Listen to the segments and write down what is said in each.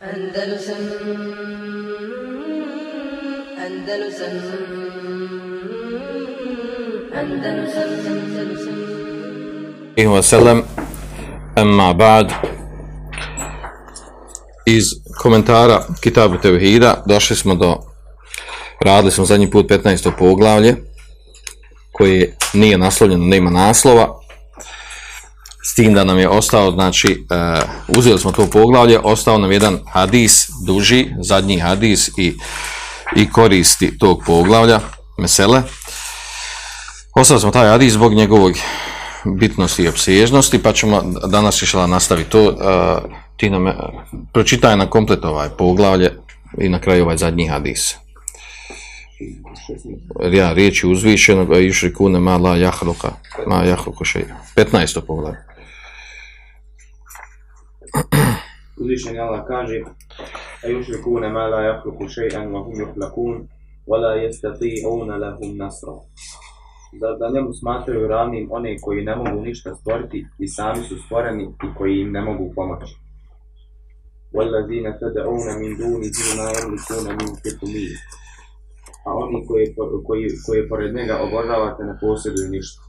Andalusam Andalusam Andalusam Andalusam. Ba'd. Iz komentara Kitabu Tevhida došli smo do radili smo zadnji put 15. poglavlje koje nije naslovljeno, nema naslova s tim da nam je ostao, znači, uh, uzeli smo to poglavlje, ostao nam jedan hadis, duži, zadnji hadis i, i koristi tog poglavlja, mesele. Ostali smo taj hadis zbog njegovog bitnosti i opsežnosti, pa ćemo danas išla nastaviti to. Uh, ti nam, uh, pročitaj na komplet ovaj poglavlje i na kraju ovaj zadnji hadis. Ja, riječi uzvišenog, a išli kune ma la jahluka, ma jahluku šeja. 15. poglavlje. Uzvišeni Allah kaže a yušrikune ma la jahluku še'an wa hum yuhlakun wa la yastati'una lahum nasra. Zar da njemu smatraju ravnim one koji ne mogu ništa stvoriti i sami su stvoreni i koji im ne mogu pomoći. وَالَّذِينَ تَدَعُونَ مِنْ دُونِهِ مَا يَمْلِكُونَ مِنْ قِطْمِيرٍ A oni koji, koji, koji pored njega obožavate ne posjeduju ništa.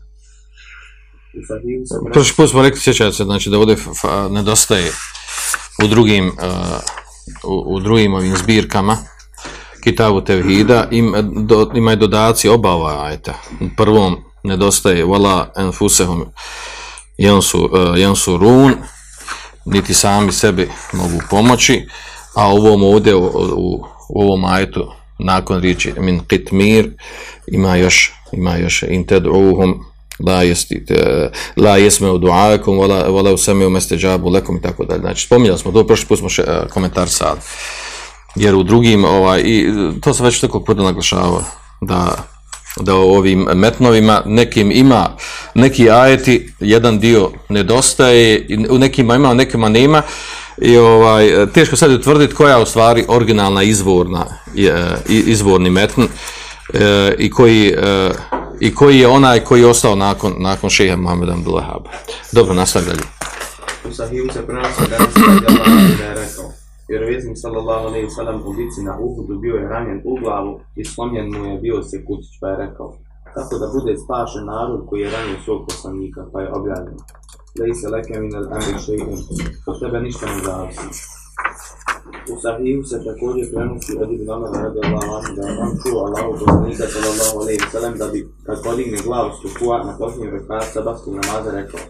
Prošli put smo rekli, sjećate se, znači da ovdje nedostaje u drugim, uh, u, u drugim ovim zbirkama Kitabu Tevhida, im, do, i dodaci oba ova ajeta. U prvom nedostaje Vala enfusehum jensu, uh, jensu run, niti sami sebi mogu pomoći, a ovom ovdje, u, u, u ovom ajetu, nakon riječi min qitmir, ima još, ima još in ted'uhum la jesti, te, la jesme u duakom, wala, wala usame u mesteđabu lekom i tako dalje. Znači, spominjali smo to, prošli put smo še, e, komentar sad. Jer u drugim, ovaj, i to sam već tako puta naglašavao, da da u ovim metnovima nekim ima neki ajeti, jedan dio nedostaje, u nekima ima, u nekima nema i ovaj, teško sad utvrditi koja je u stvari originalna izvorna, izvorni metn e, i koji, e, i koji je onaj koji je ostao nakon, nakon šeha Muhammeda Abdullahaba. Dobro, nastavi dalje. U Sahihu se prenosi da je rekao Vjerovjesnik sallallahu alaihi sallam u bici na Uhudu bio je ranjen u glavu i slomljen mu je bio se kucić pa je rekao kako da bude spašen narod koji je ranio svog poslanika pa je objavljeno Lej se leke min al amri še'in od tebe ništa ne zavisi U Sahihu se također prenosi od Ibn Omar radijallahu anhu da on čuo Allahu poslanika sallallahu wa sallam da bi kad podigne glavu na posljednju rekata sabahskog namaza rekao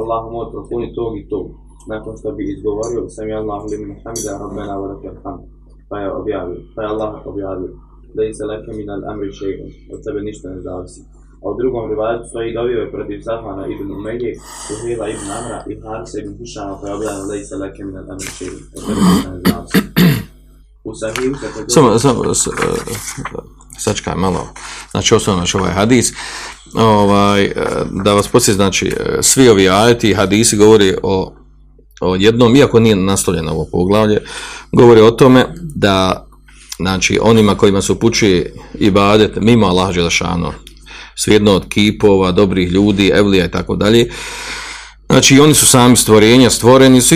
Allahu moj propuni tog i tog. Nakon što bi izgovorio sam je Allahu limin hamida rabbena wa lakal hamd. Pa je objavio pa je Allah objavio da se leke min al amri še'un. Od tebe ništa ne zavisi a u drugom rivajetu stoji dovio je protiv Zahmana ibn Umeje, Suhela ibn Amra i Harisa ibn Hušama pa je da se leke min al amri še'un od tebe ništa ne zavisi u Sahihu se Samo, samo, e, sačekaj malo, znači osnovno znači ovaj hadis, ovaj, e, da vas podsjetim, znači, e, svi ovi ajeti i hadisi govori o, o jednom, iako nije naslovljeno ovo poglavlje, govori o tome da, znači, onima kojima se upućuje ibadet mimo Allah Đelešanu, svejedno od kipova, dobrih ljudi, evlija i tako dalje, Znači, oni su sami stvorenja, stvoreni su,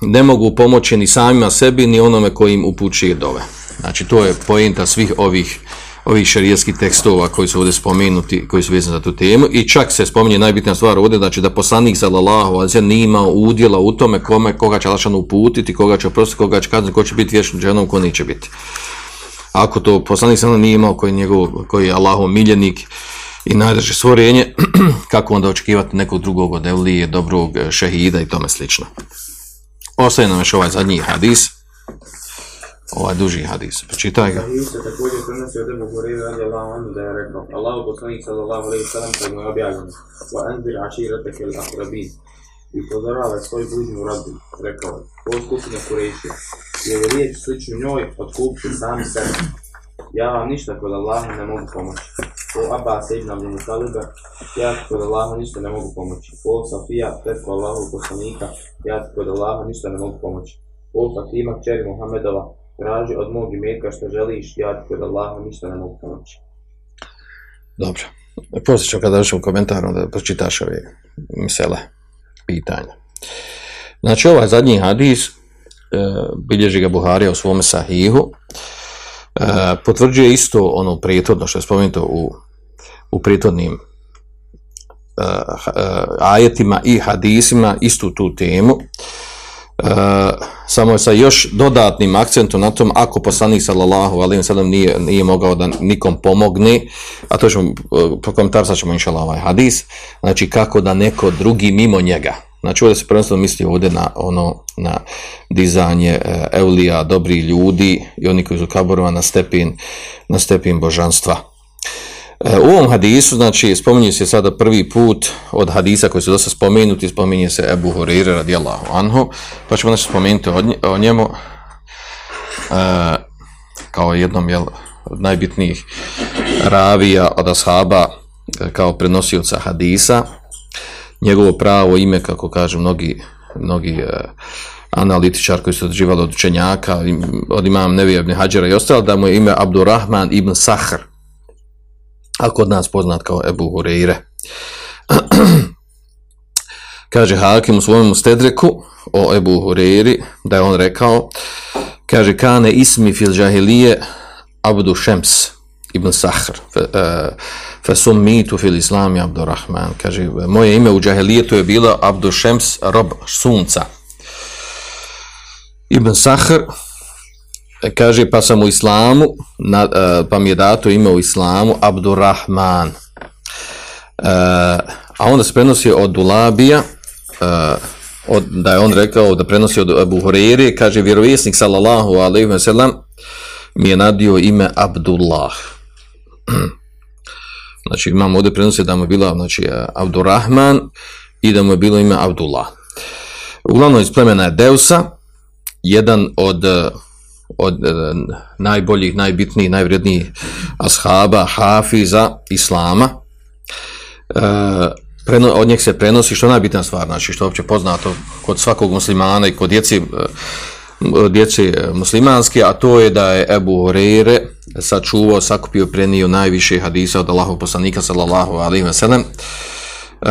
ne mogu pomoći ni samima sebi, ni onome koji im upućuje dove. Znači, to je poenta svih ovih ovih šarijskih tekstova koji su ovdje spomenuti, koji su vezani za tu temu i čak se spominje najbitnija stvar ovdje, znači da poslanik sallallahu alejhi nije imao udjela u tome kome, koga će Allah uputiti, koga će oprostiti, koga će kazniti, ko će biti vječnim dženom, ko neće biti. Ako to poslanik sallallahu nije imao koji je, njegov, koji je Allahov miljenik i najdrže stvorenje, kako onda očekivati nekog drugog od evlije, dobrog eh, šehida i tome slično. Ostaje nam još ovaj zadnji hadis, ovaj duži hadis, počitaj ga. Sahih se također prenosi od Ebu Hureyre radijallahu anhu da je rekao Allahu poslanik sallallahu alejhi ve sellem kad mu je objavljeno wa anzir ashiratak al aqrabin i upozorava svoj bližnju rodbinu rekao je o skupine Kurejše jer je riječ sličnu njoj otkupiti sami sebe ja vam ništa kod Allaha ne mogu pomoći Abbas ibn Abdul Mutaliba ja kod Allaha ništa ne mogu pomoći o Safija tetko Allahu poslanika ja kod Allaha ništa ne mogu pomoći o Fatima kćeri Muhammedova traži od mog imetka što želiš, ja kod Allaha ništa ne mogu pomoći. Dobro. Poslije ću kada došem komentar, onda pročitaš ove misele, pitanja. Znači, ovaj zadnji hadis bilježi ga Buharija u svome sahihu, e, potvrđuje isto ono prijetodno što je spomenuto u, u prijetodnim e, ajetima i hadisima istu tu temu. samo je sa još dodatnim akcentom na tom ako poslanik sallallahu alejhi ve sellem nije, nije mogao da nikom pomogne, a to ćemo prokomentarisat ćemo inshallah ovaj hadis, znači kako da neko drugi mimo njega Znači ovdje se prvenstveno misli ovdje na ono na dizanje eulija, dobri ljudi i oni koji su kaborova na stepin, na stepin božanstva. E, u ovom hadisu, znači, spominje se sada prvi put od hadisa koji su dosta spomenuti, spominje se Ebu Hurire radijallahu anhu, pa ćemo nešto spomenuti o njemu e, kao jednom jel, od najbitnijih ravija od ashaba kao prenosioca hadisa. Njegovo pravo ime, kako kažu mnogi, mnogi uh, analitičar koji su odživali od učenjaka, od imam Nevija ibn i ostalo, da mu je ime Abdurrahman ibn Sahr, a kod nas poznat kao Ebu Hureyre. kaže Hakim u svojom stedreku o Ebu Hureyri, da je on rekao, kaže, kane ismi fil džahilije Abdu Šems ibn Sahr, Fesum mitu fil islami Abdurrahman. Kaže, moje ime u džahelijetu je bilo Abdušems rob sunca. Ibn Sahr kaže, pa sam u islamu, na, uh, pa mi je dato ime u islamu Abdurrahman. Uh, a onda se prenosi od Dulabija, od, da je on rekao da prenosi od Abu Hureyri, kaže, vjerovjesnik sallallahu alaihi wa sallam mi je nadio ime Abdullah. Znači imamo ovdje prenose da mu je bila znači, Abdurrahman i da mu je bilo ime Abdullah. Uglavnom iz plemena je Deusa, jedan od, od najboljih, najbitnijih, najvrednijih ashaba, hafiza, islama. E, preno, od njeg se prenosi, što je najbitnija stvar, znači što je uopće poznato kod svakog muslimana i kod djeci, djeci muslimanski, a to je da je Ebu Horeire sačuvao, sakupio, prenio najviše hadisa od Allahov poslanika sallallahu alaihi wa sallam uh,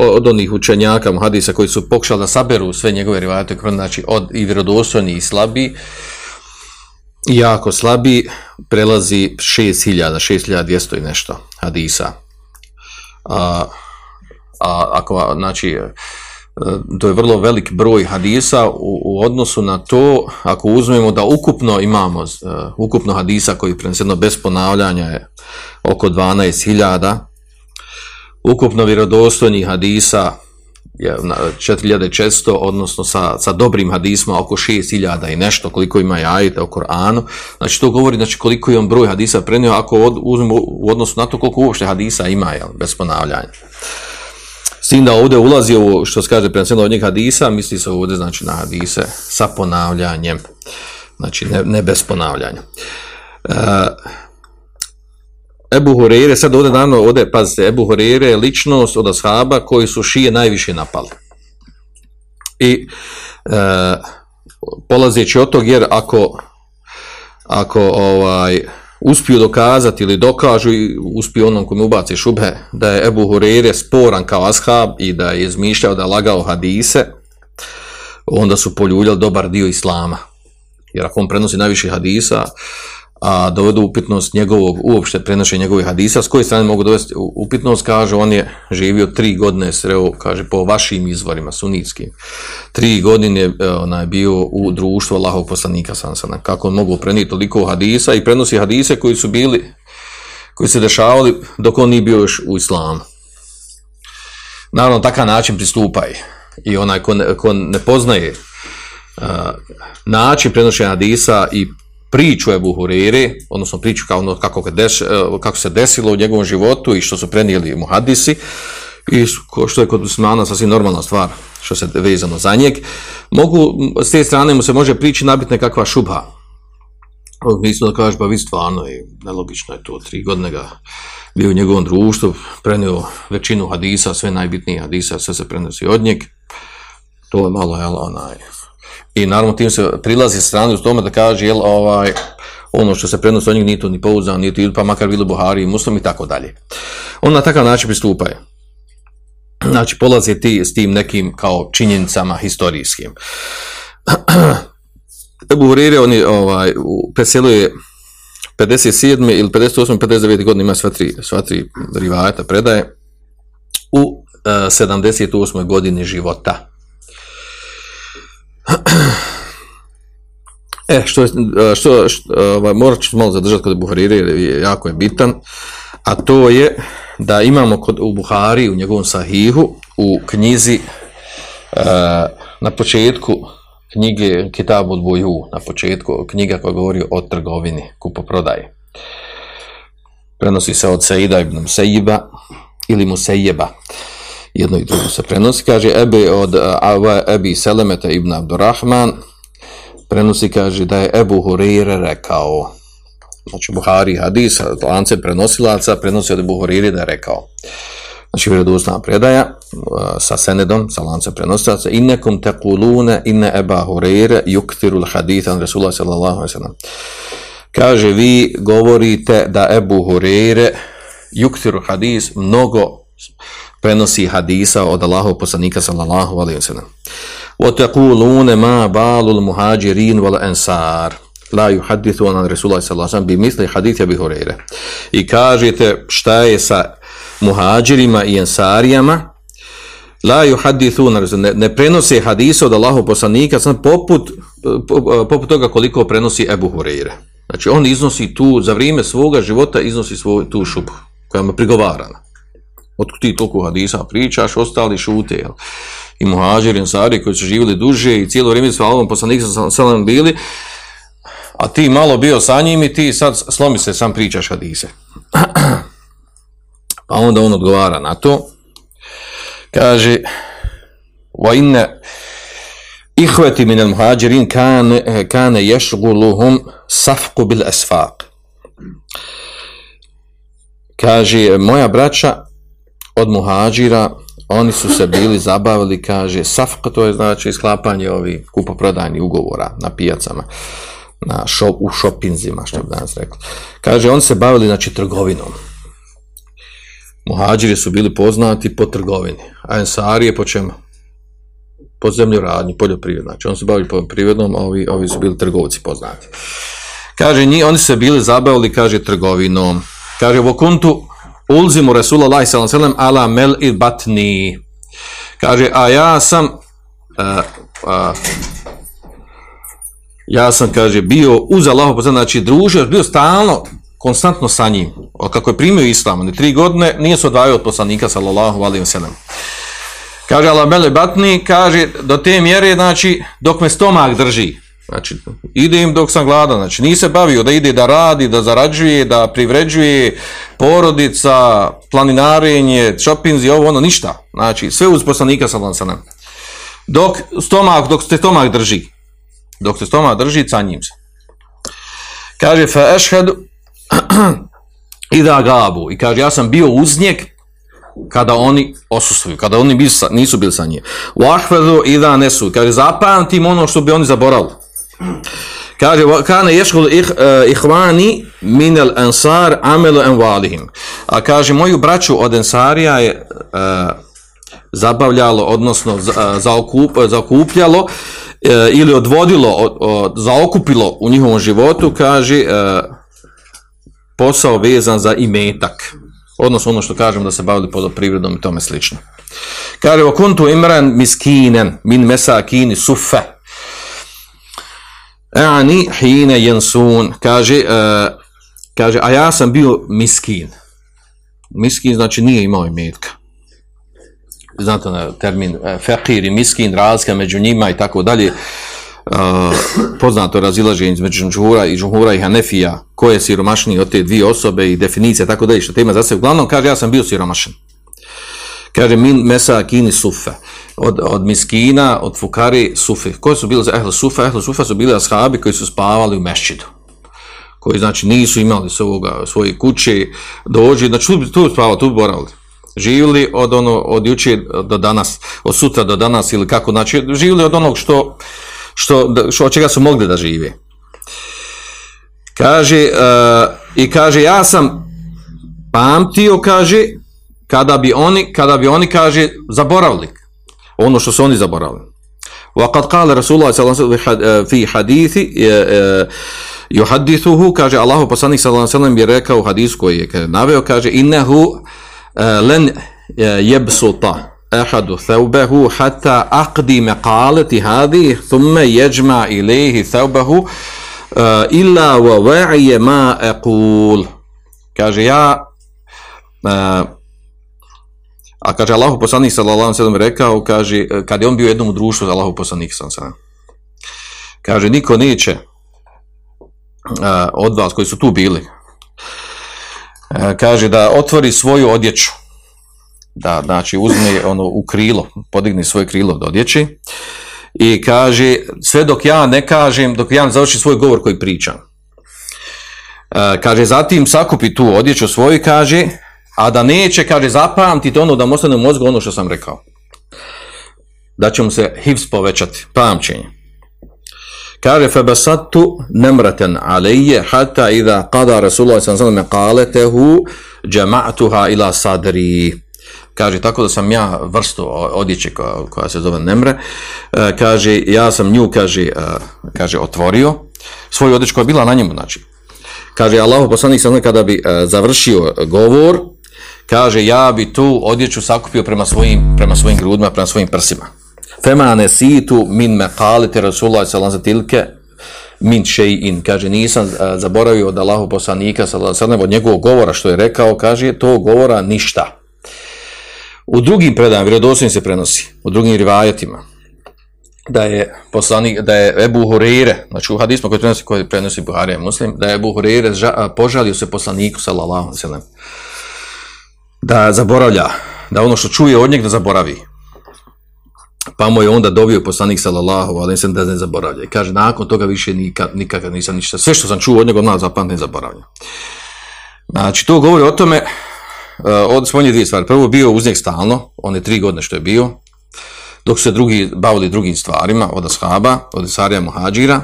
od onih učenjaka hadisa koji su pokušali da saberu sve njegove rivajate, znači od i vjerodostojni i slabi, jako slabi, prelazi 6000, 6200 i nešto hadisa. A, a ako, znači, to je vrlo velik broj hadisa u, u odnosu na to, ako uzmemo da ukupno imamo, uh, ukupno hadisa koji preneseno bez ponavljanja je oko 12.000, ukupno vjerodostojnih hadisa je 4400, odnosno sa, sa dobrim hadisma oko 6000 i nešto, koliko ima jajita u Koranu. Znači to govori znači, koliko je on broj hadisa prenio, ako od, uzmemo u odnosu na to koliko uopšte hadisa ima, jel, bez ponavljanja. S tim da ovdje ulazi ovo što se kaže prenosno od njih hadisa, misli se ovdje znači na hadise sa ponavljanjem. Znači ne, ne bez ponavljanja. Uh, Ebu Hureyre, sad ovdje naravno, ovdje, pazite, Ebu Hureyre je ličnost od ashaba koji su šije najviše napali. I uh, polazeći od tog, jer ako ako ovaj uspiju dokazati ili dokažu i uspiju onom kome ubaci šubhe da je Ebu Hureyre sporan kao ashab i da je izmišljao da je lagao hadise, onda su poljuljali dobar dio islama. Jer ako on prenosi najviše hadisa, a dovedu upitnost njegovog, uopšte prenoše njegovih hadisa, s koje strane mogu dovesti upitnost, kaže, on je živio tri godine, sreo, kaže, po vašim izvorima, sunitskim. Tri godine e, ona je bio u društvu Allahov poslanika Sansana. Kako on mogu preniti toliko hadisa i prenosi hadise koji su bili, koji se dešavali dok on nije bio još u islamu. Naravno, takav način pristupaj. I onaj ko ne, ko ne poznaje uh, način prenošenja hadisa i priču Ebu Huriri, odnosno priču kao ono kako, deš, e, kako se desilo u njegovom životu i što su prenijeli mu hadisi, i što je kod muslimana sasvim normalna stvar što se vezano za njeg, mogu, s te strane mu se može prići nabiti nekakva šubha. Mislim da kažeš, pa vi stvarno je nelogično je to, tri godine ga bio u njegovom društvu, prenio većinu hadisa, sve najbitnije hadisa, sve se prenosi od njeg, to je malo, jel, onaj, I naravno tim se prilazi strane u tome da kaže jel ovaj ono što se prenosi od njih nije to ni pouzdan, nije to pa makar bilo Buhari i Muslim i tako dalje. On na takav način pristupaju. Znači, polazi ti s tim nekim kao činjenicama historijskim. Ebu Hurire, on je, ovaj, preselio je 57. ili 58. 59. godine ima sva tri, sva tri rivajata predaje u e, 78. godini života. E, što, e, što, što ovaj, morat ću malo zadržati kod Buharire, jer je jako je bitan, a to je da imamo kod, u Buhari, u njegovom sahihu, u knjizi, e, na početku knjige Kitabu od Buju, na početku knjiga koja govori o trgovini, kupoprodaji. Prenosi se od Sejida ibn Musejiba ili Musejeba. Jedno i drugo se prenosi. Kaže Ebi od Ava Ebi Selemeta ibn Abdurrahman. Prenosi, kaže da je Ebu Hurire rekao. Znači Buhari hadis, lance prenosilaca, prenosi od Ebu Hurire da je rekao. Znači vjerodostojna predaja uh, sa senedom, sa lancem prenosilaca. Innekum tekulune inne Eba Hurire yuktirul haditha an Rasulullah sallallahu alaihi sallam kaže vi govorite da Ebu Hurire yuktiru hadis mnogo prenosi hadisa od Allahov poslanika sallallahu alaihi wasallam. Ma balul muhajirin wal ansar la yuhaddithuna an Rasulullah sallallahu alaihi bi misli hadith Abi Hurajra. I kažete šta je sa muhađirima i ensarijama La yuhaddithuna ne, ne prenose hadise od Allahov poslanika sam poput, po- poput toga koliko prenosi Ebu Hureyre. Znači on iznosi tu, za vrijeme svoga života iznosi svoju tu šupu koja mu je prigovarana. Od ti toliko hadisa pričaš, ostali šute. Jel? I muhađiri, ensari koji su živjeli duže i cijelo vrijeme s Allahovom poslanikom sam sam bili, a ti malo bio sa njim i ti sad slomi se, sam pričaš hadise. Pa onda on odgovara na to, kaže wa inna ihvati min al muhajirin kan kana yashghuluhum safqu bil asfaq kaže moja braća od muhađira oni su se bili zabavili kaže safka to je znači sklapanje ovih kupoprodajnih ugovora na pijacama na šop, u šopinzima što bi danas rekli kaže oni se bavili znači trgovinom Muhađiri su bili poznati po trgovini, a Ensarije po čemu? Po zemljoradnji, poljoprivredno. Znači, oni su bavili poljoprivrednom, a ovi, ovi su bili trgovci poznati. Kaže, nji, oni se bili zabavili, kaže, trgovinom. Kaže, vokuntu ulzimu Resulullah sallam ala mel i batni. Kaže, a ja sam uh, uh, ja sam, kaže, bio uz Allahu, znači družio, bio stalno konstantno sa njim. Kako je primio islam, ni tri godine, nije se odvajao od poslanika, sallallahu alaihi wa sallam. Kaže Allah Mele Batni, kaže, do te mjere, znači, dok me stomak drži. Znači, idem dok sam gladan, znači, nije se bavio da ide da radi, da zarađuje, da privređuje, porodica, planinarenje, šopinzi, ovo, ono, ništa. Znači, sve uz poslanika, wa sallam. Dok stomak, dok se stomak drži, dok se stomak drži, sa njim se. Kaže, fa ešhedu, i da gabu. I kaže, ja sam bio uz njeg kada oni osustuju, kada oni sa, nisu bili sa njim. Wahvedu i da nesu. Kaže, zapamtim ono što bi oni zaboravili. Kaže, "Wa kana yashghul ih, uh, ihvani min al ansar amalu envalihim. A kaže, moju braću od ensarija je uh, zabavljalo, odnosno uh, zaokup, zaokupljalo ili odvodilo, od, zaokupilo u njihovom životu, kaže, posao vezan za imetak. Odnosno ono što kažem da se bavili poljoprivredom i tome slično. Kaže, o kuntu imran miskinen min mesakini sufe. Ani hine jensun. Kaže, uh, kaže, a ja sam bio miskin. Miskin znači nije imao imetka. Znate na termin uh, fekir i miskin, razlika među njima i tako dalje. Uh, poznato razilaženje između Džuhura i Džuhura i Hanefija, ko je siromašniji od te dvije osobe i definicija, tako da je što tema za se. Uglavnom, kaže, ja sam bio siromašan. Kaže, min mesa kini sufe. Od, od miskina, od fukari sufe. Koji su bili za ehle sufe? Ehle sufe su bili ashabi koji su spavali u mešćidu. Koji, znači, nisu imali svoga, svoje kuće, dođi, znači, tu, tu spavali, tu boravili živjeli od ono od juče do danas, od sutra do danas ili kako, znači živjeli od onog što što, što od čega su mogli da žive. Kaže, uh, i kaže, ja sam pamtio, kaže, kada bi oni, kada bi oni, kaže, zaboravili ono što su oni zaboravili. وقد قال رسول الله صلى الله عليه وسلم في حديث يحدثه kaže Allahu poslanik sallallahu alejhi ve sellem je rekao u hadisu koji je kaže, naveo kaže innehu len yabsuta ahadu thawbahu hatta aqdi maqalati hadi thumma yajma ilayhi thawbahu illa wa wa'iya ma aqul kaže ja a kaže Allahu poslanik sallallahu sellem rekao kaže kad je on bio u jednom društvu za Allahu poslanik kaže niko neće od vas koji su tu bili kaže da otvori svoju odjeću da znači uzme ono u krilo podigne svoje krilo od odjeći i kaže sve dok ja ne kažem dok ja ne završim svoj govor koji pričam. Kaže zatim sakupi tu odjeću svoju kaže a da neće kaže zapamtiti ono da mu ostane u mozgu ono što sam rekao da će mu se hivs povećati pamćenje Kaže febasatu nemraten alejje hatta idha qada Rasulullah ve sellem qalatahu jama'tuha ila sadri. Kaže tako da sam ja vrstu odjeće koja, koja se zove nemre, kaže ja sam nju kaže kaže otvorio svoju odjeću koja je bila na njemu znači. Kaže Allahu poslanik sallallahu kada bi završio govor, kaže ja bi tu odjeću sakupio prema svojim prema svojim grudima, prema svojim prsima. Fema nesitu min meqalite Rasulullah sallallahu tilke min še'in. Kaže, nisam zaboravio od Allahu poslanika sallallahu od njegovog govora što je rekao, kaže, to govora ništa. U drugim predajama, vjerodostojno se prenosi, u drugim rivajetima, da je poslanik, da je Ebu Hureyre, znači u hadismu koji prenosi, koji prenosi Buharija muslim, da je Ebu Hureyre požalio se poslaniku sallallahu sallam, da zaboravlja, da ono što čuje od njeg da zaboravi pa mu je onda dobio poslanik sallallahu ve sellem da ne zaboravlja. I kaže nakon toga više nikad nikad nisam ništa. Sve što sam čuo od njega na zapamtim zaboravljam. Znači to govori o tome uh, od spominje dvije stvari. Prvo bio uz njeg stalno, on je tri godine što je bio, dok se drugi bavili drugim stvarima, od ashaba, od Sarija Muhadžira.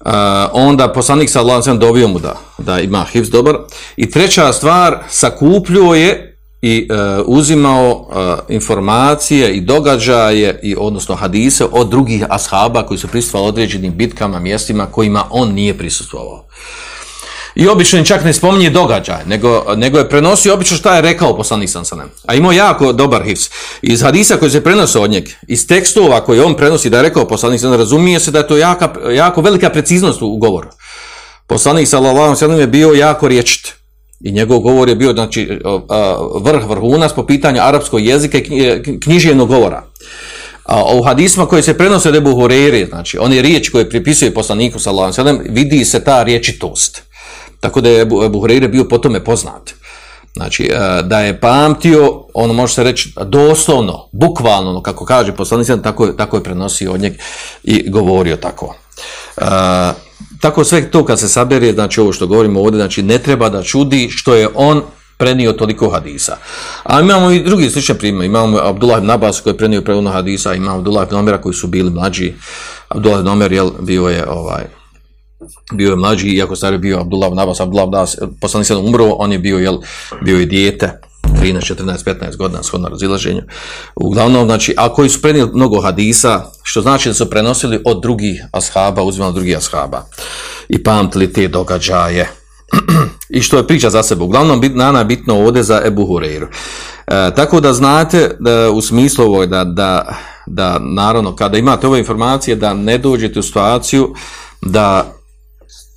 Uh, onda poslanik sallallahu dobio mu da, da ima hifz dobar. I treća stvar, sakupljio je i uh, uzimao uh, informacije i događaje i odnosno hadise od drugih ashaba koji su prisustvovali određenim bitkama, mjestima kojima on nije prisustvovao. I obično čak ne spominje događaj, nego, nego je prenosio obično šta je rekao poslanik sam sa A imao jako dobar hifs. Iz hadisa koji se prenose od njeg, iz tekstova koje on prenosi da je rekao poslanik sam razumije se da je to jaka, jako velika preciznost u govoru. Poslanik sallallahu je bio jako riječit i njegov govor je bio znači vrh vrhunac po pitanju arapskog jezika i književnog govora. A u hadisma koji se prenose od Ebu znači one riječi koje pripisuje poslaniku sallallahu alejhi vidi se ta riječitost. Tako da je Ebu, bio po tome poznat. Znači, da je pamtio, ono može se reći doslovno, bukvalno, ono, kako kaže poslanik, tako, tako je prenosio od njeg i govorio tako. Tako sve to kad se sabere, znači ovo što govorimo ovdje, znači ne treba da čudi što je on prenio toliko hadisa. A imamo i drugi slične primjer, imamo Abdullah ibn Abbas koji je prenio prevodno hadisa, imamo Abdullah ibn Omera koji su bili mlađi, Abdullah ibn Omer jel, bio je ovaj, bio je mlađi, iako stari bio Abdullah ibn Abbas, Abdullah ibn Abbas, poslanik se umro, on je bio, jel, bio je dijete, 13, 14, 15 godina shodno razilaženju. Uglavnom, znači, a koji su prenijeli mnogo hadisa, što znači da su prenosili od drugih ashaba, uzimali drugih ashaba i pamtili te događaje. I što je priča za sebe. Uglavnom, nana bitno ovdje za Ebu Hureyru. E, tako da znate da, u smislu ovoj da, da, da naravno kada imate ove informacije da ne dođete u situaciju da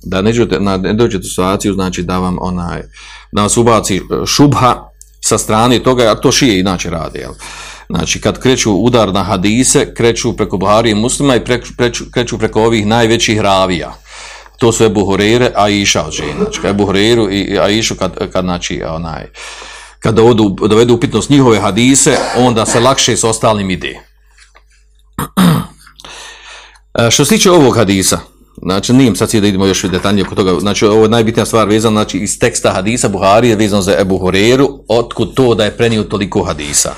da ne dođete, ne dođete u situaciju znači da vam onaj da vas ubaci šubha sa strane toga, a to šije inače radi, jel? Znači, kad kreću udar na hadise, kreću preko Buhari i muslima i kreću, kreću preko ovih najvećih ravija. To su Ebu Hureyre, a Iša od žena. Znači, Ebu Hureyru i a Išu kad, kad, znači, onaj, kad dovedu, dovedu upitnost njihove hadise, onda se lakše s ostalim ide. E, što se tiče ovog hadisa, Znači, nijem sad da idemo još detaljnije oko toga. Znači, ovo je najbitnija stvar vezana znači, iz teksta hadisa Buhari je vezano za Ebu Horeru, otkud to da je prenio toliko hadisa.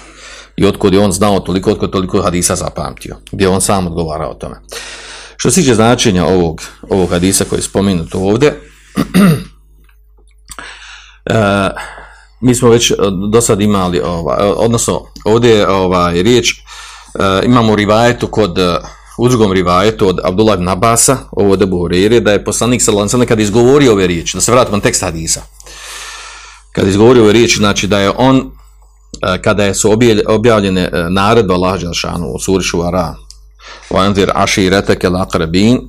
I otkud je on znao toliko, otkud toliko hadisa zapamtio. Gdje on sam odgovarao o tome. Što se tiče značenja ovog, ovog hadisa koji je spomenuto ovdje, e, mi smo već do sad imali, ovaj, odnosno ovdje je ovaj, riječ, e, imamo rivajetu kod u drugom rivajetu od Abdullah ibn Abasa, ovo od Ebu da je poslanik sallallahu alejhi kad izgovorio ove riječi, da se vratimo tekst hadisa. Kad je izgovorio ove riječi, znači da je on e, kada su objavljene e, naredba Allah Đelšanu u suri Šuara anzir ašireteke laqrabin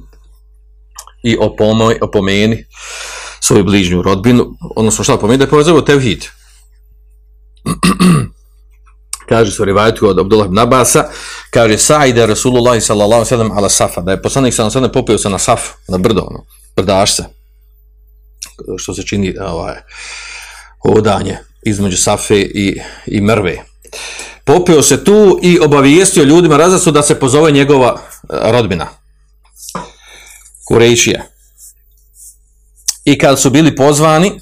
i opomoj, opomeni svoju bližnju rodbinu, odnosno šta pomeni da je povezao tevhid. kaže se u rivajetu od Abdullah ibn Abasa, kaže Sa'ide Rasulullah sallallahu sallam ala safa, da je poslanik sallallahu sallam popio se na saf, na brdo, ono, brdaš se, što se čini ovaj, hodanje između safe i, i mrve. Popio se tu i obavijestio ljudima razlasu da se pozove njegova eh, rodbina. Kurejšija. I kad su bili pozvani,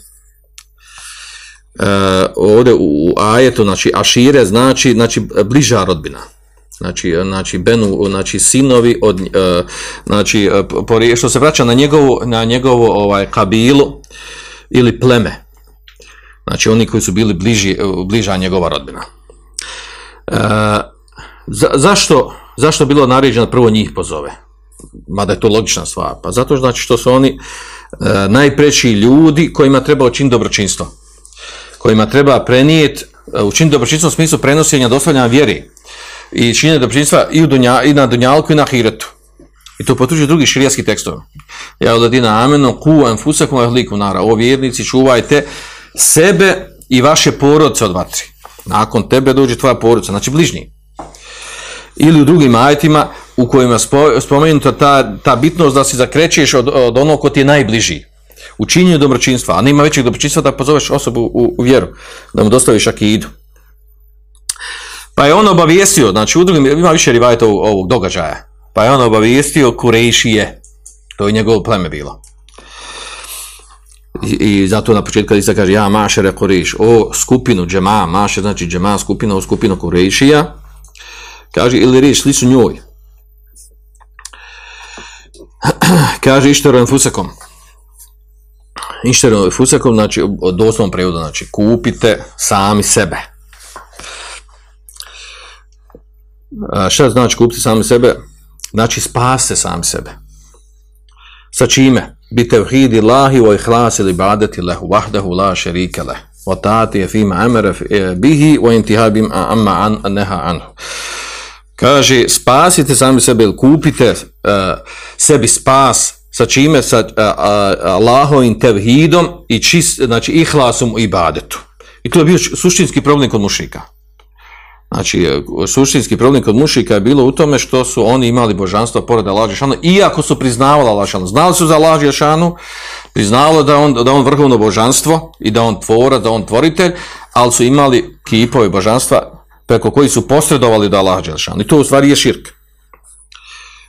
ovdje u, ajetu, znači Ašire znači, znači bliža rodbina. Znači, znači, Benu, znači sinovi od, uh, znači, što se vraća na njegovu, na njegovu ovaj, kabilu ili pleme. Znači, oni koji su bili bliži, bliža njegova rodbina. Uh, za, zašto, zašto bilo naređeno prvo njih pozove? Mada je to logična stvar. Pa zato znači što su oni uh, najpreći ljudi kojima treba učiniti dobročinstvo kojima treba prenijeti, učiniti dobročinstvo u smislu prenosenja dostavljanja vjeri i činjenja dobročinstva i, u dunja, i na dunjalku i na hiretu. I to potvrđuje drugi širijski tekstovi. Ja ladina amenu ku anfusakum ahlikum nara. O vjernici čuvajte sebe i vaše porodce od vatri. Nakon tebe dođe tvoja porodica, znači bližnji. Ili u drugim ajetima u kojima spo, spomenuta ta, ta bitnost da se zakrećeš od, od onog ko ti je najbliži u činjenju dobročinstva, a nema većeg dobročinstva da pozoveš osobu u, u vjeru, da mu dostaviš akidu. Pa je on obavijestio, znači u drugim, ima više rivajta ovog, događaja, pa je on obavijestio Kurejšije, to je njegovo pleme bilo. I, i zato na početku kada se kaže ja mašere Kurejš, o skupinu džema, mašer znači džema skupina, o skupinu Kurejšija, kaže ili riječ sliču njoj. kaže ištero enfusekom, Inšterom fusakom, znači, od doslovnom prevodu, znači, kupite sami sebe. A šta znači kupiti sami sebe? Znači, spasite sami sebe. Sa čime? Bite vhidi lahi wa ihlasi li badeti lehu vahdahu la šerike leh. Wa tati je fima amere bihi wa intihabim amma an neha anhu. Kaže, spasite sami sebe ili kupite uh, sebi spas sa čime sa Allahovim tevhidom i čist, znači ihlasom u ibadetu. I to je bio suštinski problem kod mušika. Znači, suštinski problem kod mušika je bilo u tome što su oni imali božanstvo pored Allah Žešanu, iako su priznavali Allah Žešanu. Znali su za Allah Žešanu, priznavali da on, da on vrhovno božanstvo i da on tvora, da on tvoritelj, ali su imali kipove božanstva preko koji su posredovali do Allah Žešanu. I to u stvari je širk.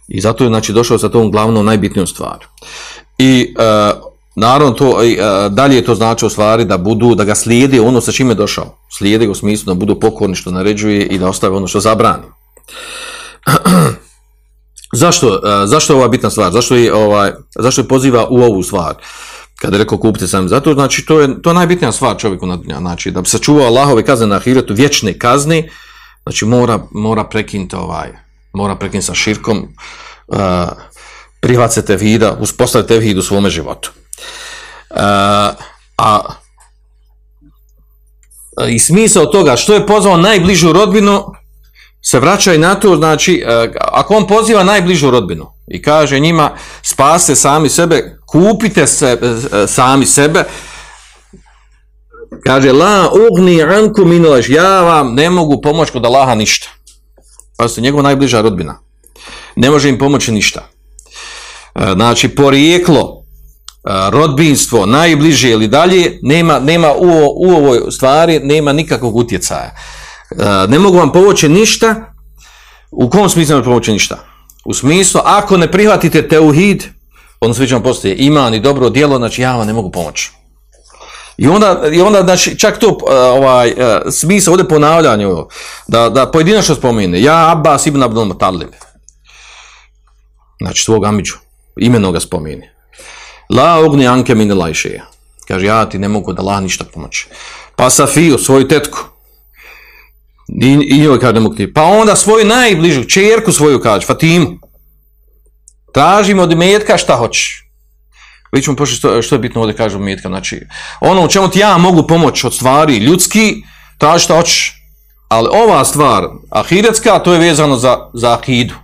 I zato je znači, došao sa tom glavnom najbitnijom stvari. I uh, naravno to, uh, dalje je to znači u stvari da budu, da ga slijedi ono sa čime je došao. Slijedi ga u smislu da budu pokorni što naređuje i da ostave ono što zabrani. zašto, uh, zašto je ova bitna stvar? Zašto je, ovaj, zašto je poziva u ovu stvar? Kada je rekao kupite sami, zato znači to je, to je najbitnija stvar čovjeku na dunja. Znači da bi sačuvao Allahove kazne na ahiretu, vječne kazne, znači mora, mora prekinuti ovaj, mora prekinuti sa širkom, prihvat se tevhida, uspostaviti tevhid u svome životu. A i smisao toga što je pozvao najbližu rodbinu se vraća i na to, znači, ako on poziva najbližu rodbinu i kaže njima spase sami sebe, kupite se uh, sami sebe, kaže la ugni anku minulaš, ja vam ne mogu pomoći kod Allaha ništa. Pa su njegova najbliža rodbina. Ne može im pomoći ništa. Znači, porijeklo, rodbinstvo, najbliže ili dalje, nema, nema u, u ovoj stvari, nema nikakvog utjecaja. Ne mogu vam pomoći ništa, u kom smislu ne pomoći ništa? U smislu, ako ne prihvatite teuhid, onda sve ćemo postoje iman i dobro djelo, znači ja vam ne mogu pomoći. I onda, i onda znači, čak to ovaj, smisao ovdje ponavljanje, da, da pojedinačno spomene, ja Abbas ibn Abdul Mutalib, znači svog amiđu, imeno ga spomeni. La ogni anke mine lajšeja. Kaže, ja ti ne mogu da la ništa pomoći. Pa Safiju, svoju tetku, i, i njoj kaže ne mogu ti. Pa onda svoju najbližu, čerku svoju kaže, Fatimu, Tražim od imetka šta hoćeš. Vidjet ćemo pošto što, što je bitno ovdje kažu imetka. Znači, ono u čemu ti ja mogu pomoći od stvari ljudski, traži šta hoćeš. Ali ova stvar, ahiretska, to je vezano za, za akidu.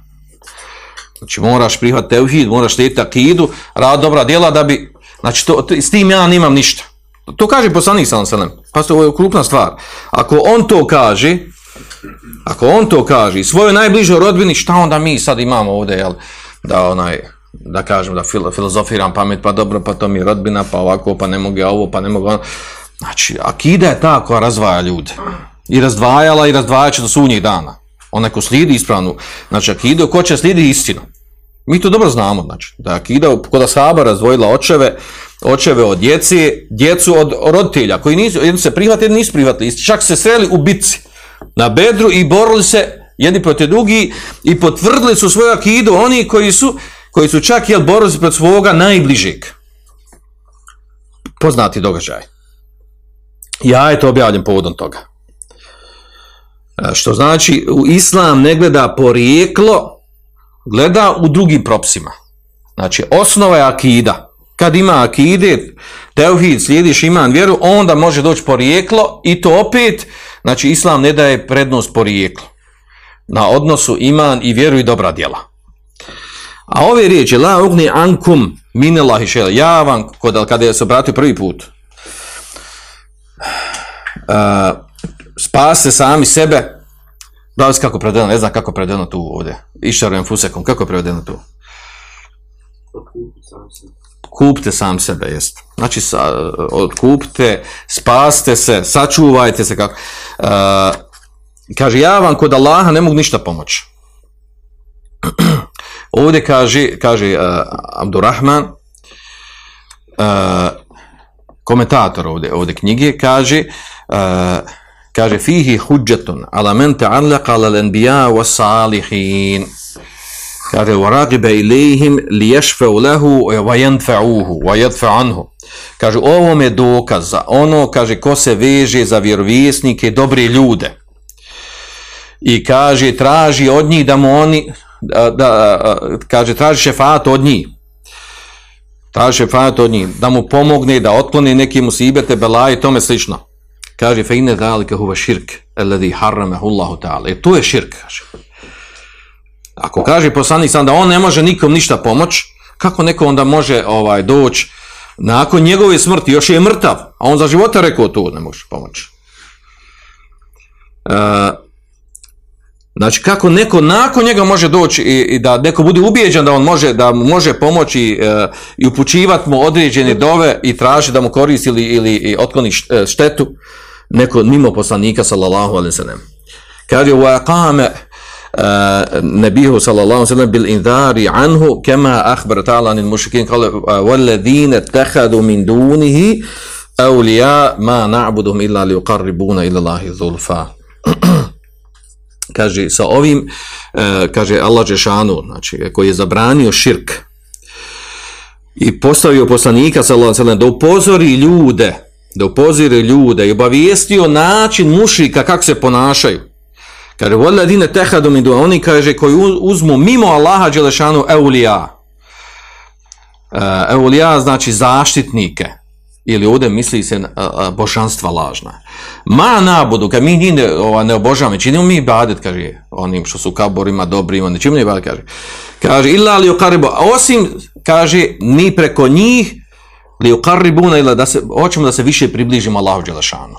Znači, moraš prihvatiti teuhid, moraš slijediti akidu, rad dobra djela da bi... Znači, to, s tim ja nemam ništa. To kaže poslanik sallam sallam. Pa ovo je krupna stvar. Ako on to kaže, ako on to kaže svojoj najbližoj rodbini, šta onda mi sad imamo ovdje, jel? Da onaj, da kažem, da fil, filozofiram pamet, pa dobro, pa to mi je rodbina, pa ovako, pa ne mogu ovo, pa ne mogu ono. Znači, akida je ta koja razdvaja ljude. I razdvajala i razdvajat će do sunnjih dana. Onaj ko slijedi ispravnu, znači akidu, ko će slijedi istinu. Mi to dobro znamo, znači, da je akida kod ashaba razdvojila očeve, očeve od djece, djecu od roditelja, koji nisu, jedni se prihvatili, jedni nisu prihvatili, čak se sreli u bitci na bedru i borili se jedni protiv drugi i potvrdili su svoju akidu oni koji su, koji su čak jel borili protiv svoga najbližeg. Poznati događaj. Ja je to objavljen povodom toga. E, Što znači, u islam ne gleda porijeklo, gleda u drugim propisima. Znači, osnova je akida. Kad ima akide, teuhid, slijediš iman vjeru, onda može doći porijeklo i to opet, znači, islam ne daje prednost porijeklu. Na odnosu iman i vjeru i dobra djela. A ove riječi, la ugni ankum minelahi šela, ja vam, kod, kada je se obratio prvi put, uh, spase sami sebe, da li kako prevedeno, ne znam kako je prevedeno tu ovdje, išarujem fusekom, kako je prevedeno tu? Otkupi sam sebe, jest. Znači, sa, otkupite, spaste se, sačuvajte se. Kako. Uh, kaže, ja vam kod Allaha ne mogu ništa pomoći. Ovdje kaže, kaže uh, Abdurrahman, uh, komentator ovdje, ovdje knjige, kaže, uh, kaže, fihi huđetun, ala men ta'allaka ala l'anbiya wa salihin. Kaže, وَرَغِبَ إِلَيْهِمْ لِيَشْفَوْ لَهُ وَيَنْفَعُوهُ وَيَدْفَ عَنْهُ Kaže, ovo je dokaz za ono, kaže, ko se veže za vjerovjesnike, dobre ljude. I kaže, traži od njih da mu oni, da, kaže, traži šefat od njih. Traži šefat od njih, da mu pomogne, da otkloni neki musibete, bela i tome slično. Kaže, fe ine zalika huva širk, alladhi harramehu Allahu ta'ala. E, to je širk, kaže. Ako kaže poslanik sam da on ne može nikom ništa pomoć, kako neko onda može ovaj doći nakon njegove smrti, još je mrtav, a on za života rekao to ne može pomoći. E, znači kako neko nakon njega može doći i, i da neko bude ubijeđen da on može da mu može pomoći e, i upućivati mu određene dove i traži da mu koristi ili, ili i otkloni š- e, štetu neko mimo poslanika sallallahu alejhi ve sellem. Kaže wa qama نبيه صلى الله عليه وسلم بالإنذار عنه كما أخبر تعالى عن المشركين قال والذين اتخذوا من دونه أولياء ما نعبدهم إلا ليقربونا إلى الله ذلفا kaže sa ovim e, kaže Allah Đešanu znači koji je zabranio širk i postavio poslanika sallallahu sellem da upozori ljude da upozori ljude i obavijestio način mušika kako se ponašaju Kaže, voladine tehadu dua, oni kaže koji uz- uzmu mimo Allaha Đelešanu eulija. Uh, eulija znači zaštitnike. Ili ovdje misli se božanstva lažna. Ma nabudu, kad mi njih ne, ova, ne obožavamo, činimo mi ibadet, kaže, onim što su kaborima dobrima, ne činimo ibadet, kaže. Kaže, illa li uqaribu, osim, kaže, ni preko njih, li uqaribuna, ila da se, hoćemo da se više približimo Allahu Đelešanu.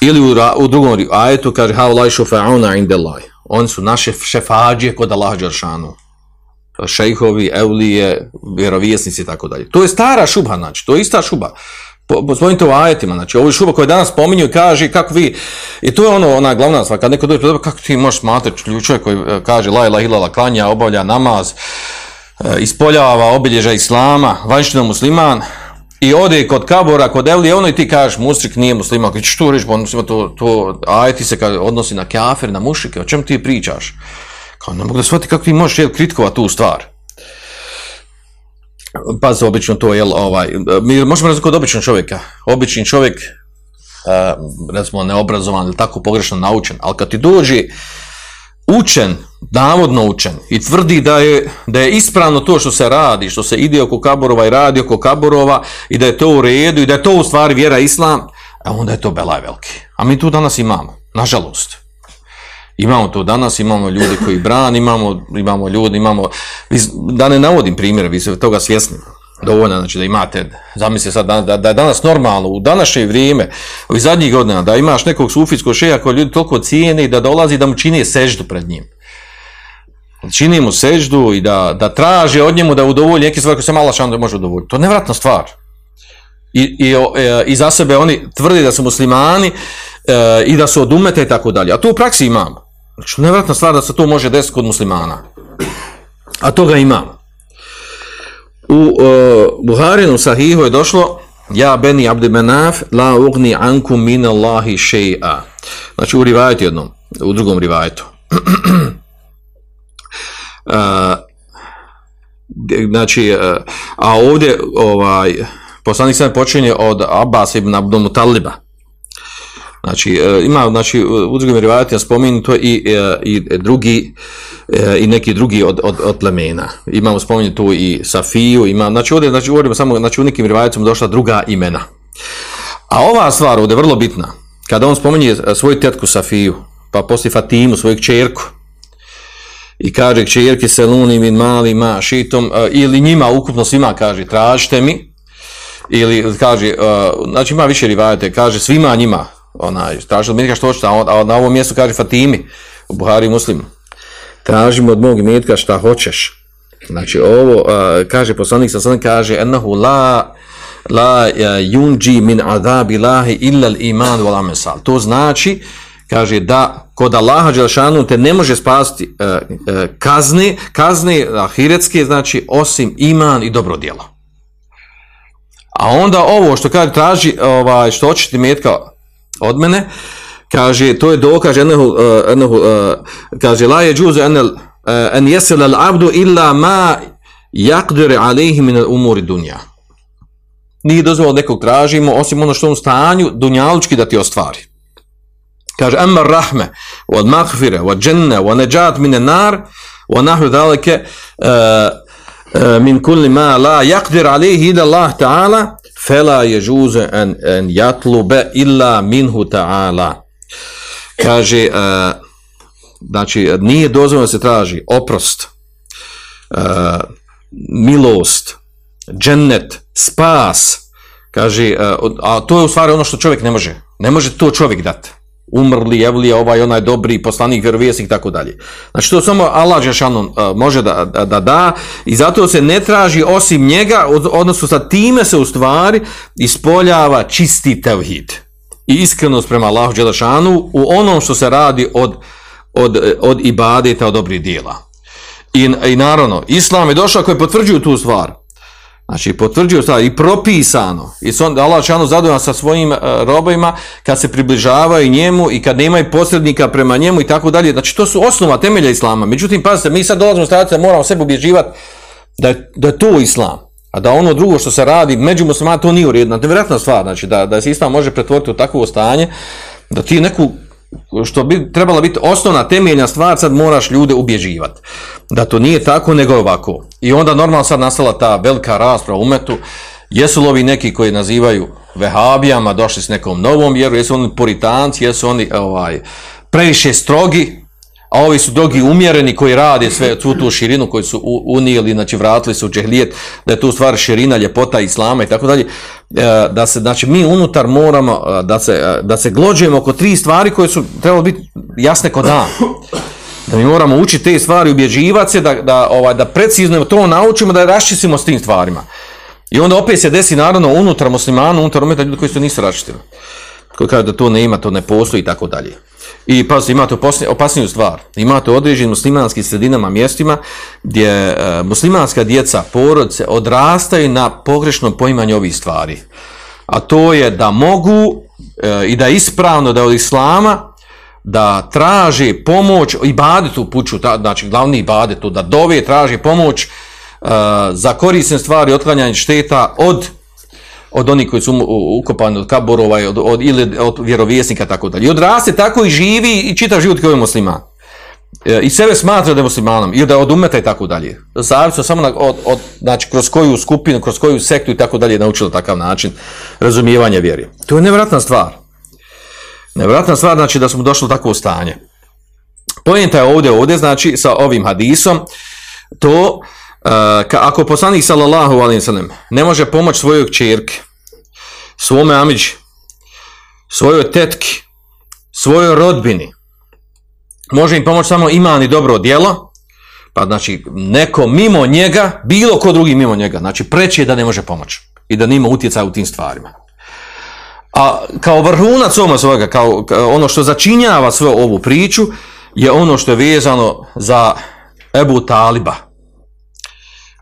Ili u, u drugom ajetu kaže haulaj šufa'una indellaj. Oni su naše šefađe kod Allaha Đeršanu. Šejhovi, evlije, vjerovjesnici i tako dalje. To je stara šuba, znači, to je ista šuba. Po, po svojim to ajetima, znači, ovo je šuba koja danas spominju i kaže kako vi, i to je ono, ona glavna stvar, kad neko dođe, kako ti možeš smatrati čovjek koji e, kaže la ilaha illallah, klanja, obavlja namaz, e, ispoljava obilježa islama, vanjštino musliman, i ode kod kabora, kod evlije, ono i ti kažeš musrik nije musliman, kako ćeš to reći, on muslima to, to ajeti se kad odnosi na kafir, na mušike, o čem ti pričaš? Kao ne mogu da shvati kako ti možeš jel, kritikovati tu stvar. Pa za obično to, jel, ovaj, mi možemo razlikovati običnog čovjeka. Obični čovjek, uh, recimo neobrazovan ili tako pogrešno naučen, ali kad ti dođe učen navodno učen i tvrdi da je, da je ispravno to što se radi, što se ide oko kaborova i radi oko kaborova i da je to u redu i da je to u stvari vjera islam, a onda je to belaj veliki. A mi tu danas imamo, nažalost. Imamo to danas, imamo ljudi koji bran, imamo, imamo ljudi, imamo, da ne navodim primjere, vi ste toga svjesni. Dovoljno, znači da imate, zamisli sad da, da, je danas normalno, u današnje vrijeme, ovih zadnjih godina, da imaš nekog sufijskog šeja koji ljudi toliko cijene i da dolazi da mu čini seždu pred njim. Čini mu seždu i da, da traži od njemu da udovolji neke stvari koje se mala šanda može udovoljiti. To je nevratna stvar. I, i, e, i za sebe oni tvrdi da su muslimani e, i da su od umeta i tako dalje. A to u praksi imamo. Znači, nevratna stvar da se to može desiti kod muslimana. A toga imamo. U uh, Buharinu Sahihu je došlo Ja beni abdi menaf la ugni ankum min Allahi še'a. Znači u rivajetu jednom, u drugom rivajetu. Uh, znači, uh, a ovdje ovaj, poslanik sam počinje od Abbas ibn Abdul Mutaliba. Znači, e, ima, znači, u drugim rivajatima spomenuto i, e, i drugi, e, i neki drugi od, od, od plemena. Imamo spomenuto i Safiju, ima, znači, ovdje, znači, govorimo samo, znači, u nekim rivajatima došla druga imena. A ova stvar ovdje je vrlo bitna. Kada on spominje svoju tetku Safiju, pa poslije Fatimu, svoju kćerku, i kaže kćerki Seluni min mali ma šitom, ili njima ukupno svima kaže tražite mi, ili kaže, znači ima više rivajete, kaže svima njima, onaj, traži od metka što hoćete, a, na ovom mjestu kaže Fatimi, u Buhari Muslimu, tražimo od mog metka šta hoćeš. Znači ovo, uh, kaže poslanik sa sada kaže, ennehu la, la yunji min adabi lahi illa iman wal amal salih. To znači, kaže da kod Allaha Đelšanu te ne može spasti uh, uh, kazne, kazne ahiretske, znači osim iman i dobro djelo. A onda ovo što kaže traži ovaj što hoće ti metka od mene, kaže, to je dokaz, enehu, enehu, kaže, la je džuzu enel, en eh, jesel al abdu illa ma jakdere alihi min umori dunja. Nije dozvalo nekog tražimo, osim ono što u stanju dunjalučki da ti ostvari. Kaže, emma rahme, od mahfire, od dženne, od neđat mine nar, od nahru daleke, eh, eh, min kulli ma la jakdir alihi ila Allah ta'ala, fela je žuze en, en jatlube illa minhu ta'ala. Kaže, uh, znači, nije dozvoljeno se traži oprost, uh, milost, džennet, spas, kaže, e, a to je u stvari ono što čovjek ne može. Ne može to čovjek dati umrli, evlija, ovaj, onaj dobri poslanik, vjerovjesnik tako dalje. Znači to samo Allah Žešanu uh, može da, da, da i zato se ne traži osim njega, od, odnosno sa time se u stvari ispoljava čisti tevhid i iskrenost prema Allahu Žešanu u onom što se radi od, od, od ibadeta, od dobrih dijela. I, I naravno, Islam je došao koji potvrđuju tu stvar. Znači, potvrđuju stvar i propisano. I su onda Allah šanu zadovoljan sa svojim uh, robovima kad se približavaju njemu i kad nemaju posrednika prema njemu i tako dalje. Znači, to su osnova temelja Islama. Međutim, pazite, mi sad dolazimo u da moramo sebe ubježivati da, da je to Islam. A da ono drugo što se radi među muslimana, to nije uredno. To je vjerojatna stvar. Znači, da, da se Islam može pretvoriti u takvo stanje da ti neku što bi trebala biti osnovna temeljna stvar, sad moraš ljude ubježivati. Da to nije tako, nego ovako. I onda normalno sad nastala ta velika rasprava u umetu, jesu li ovi neki koji nazivaju vehabijama, došli s nekom novom vjeru, jesu oni puritanci, jesu oni ovaj, previše strogi, a ovi su drugi umjereni koji rade sve tu tu širinu koju su unijeli, znači vratili su u džehlijet, da je tu stvar širina, ljepota islama i tako dalje, da se, znači mi unutar moramo da se, da se glođujemo oko tri stvari koje su trebalo biti jasne kod dan. Da mi moramo učiti te stvari, ubježivati se, da, da, ovaj, da precizno to naučimo, da raščistimo s tim stvarima. I onda opet se desi naravno unutar muslimana, unutar umeta ljudi koji su nisu raščistili. Koji kaže da to ne ima, to ne postoji i tako dalje. I pazite, imate opasniju stvar. Imate određenim muslimanskim sredinama, mjestima gdje e, muslimanska djeca, porodice odrastaju na pogrešnom poimanju ovih stvari. A to je da mogu e, i da je ispravno da od islama da traži pomoć i badetu puću, ta, znači glavni badetu, da dove traži pomoć e, za korisne stvari, otklanjanje šteta od od onih koji su ukopani od kaborova od, od, ili od vjerovjesnika tako dalje. I odraste tako i živi i čitav život kao je musliman. e, i sebe smatra da je muslimanom ili da je od umeta i tako dalje. Zavisno samo na, od, od, znači, kroz koju skupinu, kroz koju sektu i tako dalje je naučilo takav način razumijevanja vjeri. To je nevjerojatna stvar. Nevjerojatna stvar znači da smo došli u takvo stanje. Pojenta je ovdje, ovdje znači sa ovim hadisom, to uh, ka, ako poslanik sallallahu sallam ne može pomoći svojoj kćerki, svome amiđi, svojoj tetki, svojoj rodbini, može im pomoći samo iman i dobro djelo, pa znači neko mimo njega, bilo ko drugi mimo njega, znači preći je da ne može pomoći i da nima utjecaja u tim stvarima. A kao vrhunac ovog svega, kao, ono što začinjava sve ovu priču, je ono što je vezano za Ebu Taliba.